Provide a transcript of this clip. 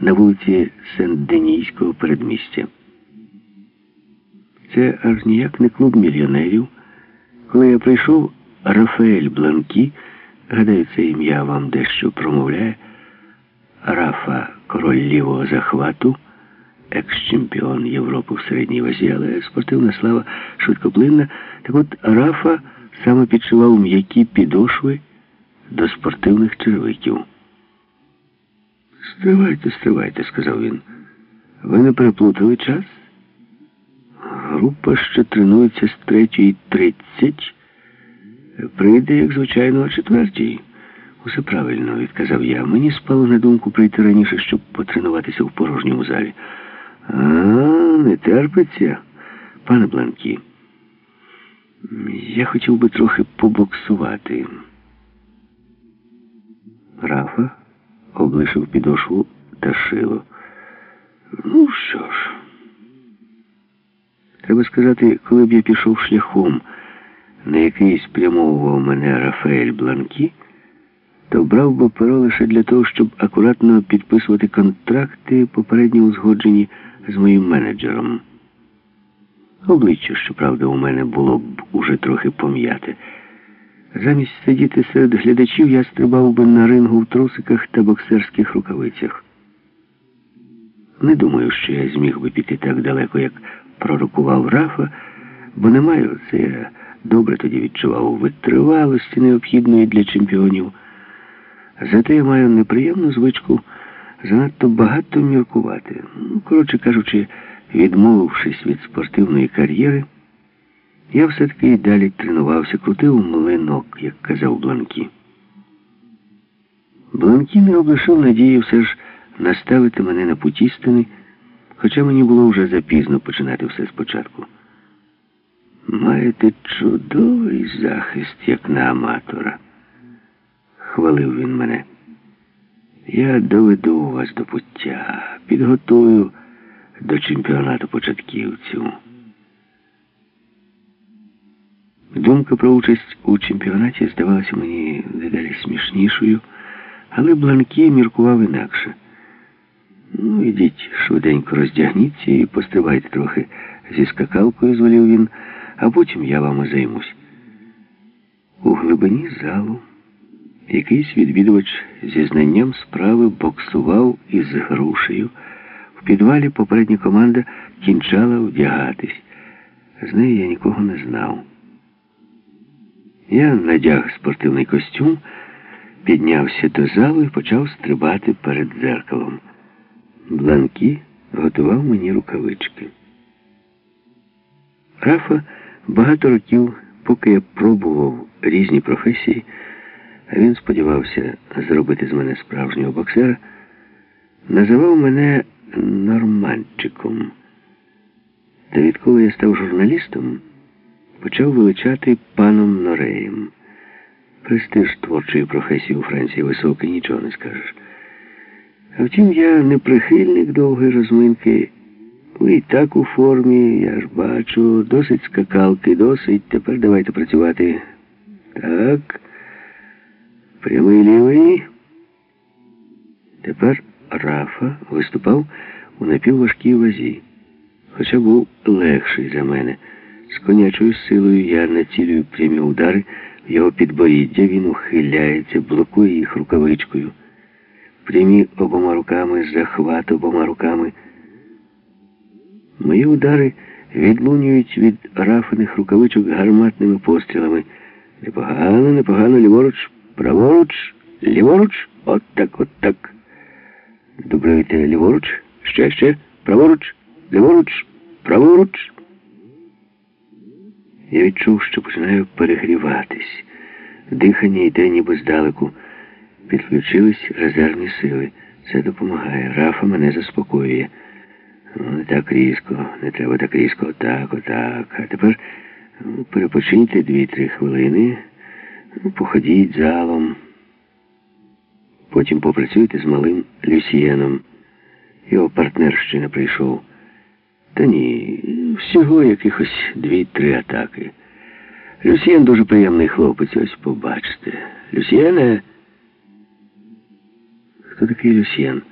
на вулиці Сен-Денійського передмістя. Це аж ніяк не клуб мільйонерів. Коли я прийшов, Рафаель Бланкі, гадаю, це ім'я вам дещо промовляє, Рафа, король лівого захвату, екс-чемпіон Європи в середній вазі, але спортивна слава швидкоплинна. Так от Рафа саме підшивав м'які підошви до спортивних черевиків. Стривайте, стривайте, сказав він. Ви не переплутали час? Група, що тренується з 3.30, прийде, як звичайно, о четвертій. Усе правильно, відказав я. Мені спало на думку прийти раніше, щоб потренуватися в порожньому залі. А, не терпиться, пане Бланкі. Я хотів би трохи побоксувати. Рафа облишив підошву та шило. Ну що ж, треба сказати, коли б я пішов шляхом, на який спрямовував мене Рафаель Бланкі, то брав би перо лише для того, щоб акуратно підписувати контракти, попередньо узгоджені з моїм менеджером. Обличчя, щоправда, у мене було б уже трохи пом'яте. Замість сидіти серед глядачів, я стрибав би на рингу в трусиках та боксерських рукавицях. Не думаю, що я зміг би піти так далеко, як пророкував Рафа, бо не маю, це я добре тоді відчував, витривалості необхідної для чемпіонів. Зате я маю неприємну звичку занадто багато міркувати. Ну, коротше кажучи, відмовившись від спортивної кар'єри, я все-таки і далі тренувався, крутив млинок, як казав Бланкі. Бланкі не облишив надії все ж наставити мене на путь істини, хоча мені було вже запізно починати все спочатку. Маєте чудовий захист, як на аматора, хвалив він мене. Я доведу вас до пуття, підготую до чемпіонату початківців. Думка про участь у чемпіонаті здавалася мені дедалі смішнішою, але Бланкі міркував інакше. Ну, ідіть, швиденько роздягніться і пострибайте трохи зі скакалкою, зволів він, а потім я вами займусь. У глибині залу якийсь відвідувач зі знанням справи боксував із грушею. В підвалі попередня команда кінчала вдягатись. З нею я нікого не знав. Я надяг спортивний костюм, піднявся до залу і почав стрибати перед дзеркалом. Бланкі готував мені рукавички. Рафа багато років, поки я пробував різні професії, а він сподівався зробити з мене справжнього боксера, називав мене норманчиком. Та відколи я став журналістом, почав величати паном Нореєм. Престиж творчої професії у Франції високий, нічого не скажеш. А втім, я не прихильник довгої розминки. Ви і так у формі, я ж бачу, досить скакалки, досить. Тепер давайте працювати. Так. Прямий лівий. Тепер Рафа виступав у напівважкій вазі, хоча був легший за мене. З конячою силою я націлюю прямі удари в його підборіддя, він ухиляється, блокує їх рукавичкою. Прямі обома руками, захват обома руками. Мої удари відлунюють від рафаних рукавичок гарматними пострілами. Непогано, непогано, ліворуч, праворуч, ліворуч, от так, от так. Добре, ліворуч, ще, ще, праворуч, ліворуч, праворуч. Я відчув, що починаю перегріватись. Дихання йде ніби здалеку. Підключились резервні сили. Це допомагає. Рафа мене заспокоює. Ну, не так різко, не треба так різко, отак, отак. А тепер ну, перепочиньте дві-три хвилини, ну, походіть залом. Потім попрацюйте з малим Люсієном. Його партнер ще не прийшов. Та ні, всього якихось дві-три атаки. Люсьєн дуже приємний хлопець, ось побачите. Люсьєне? Хто такий Люсьєн?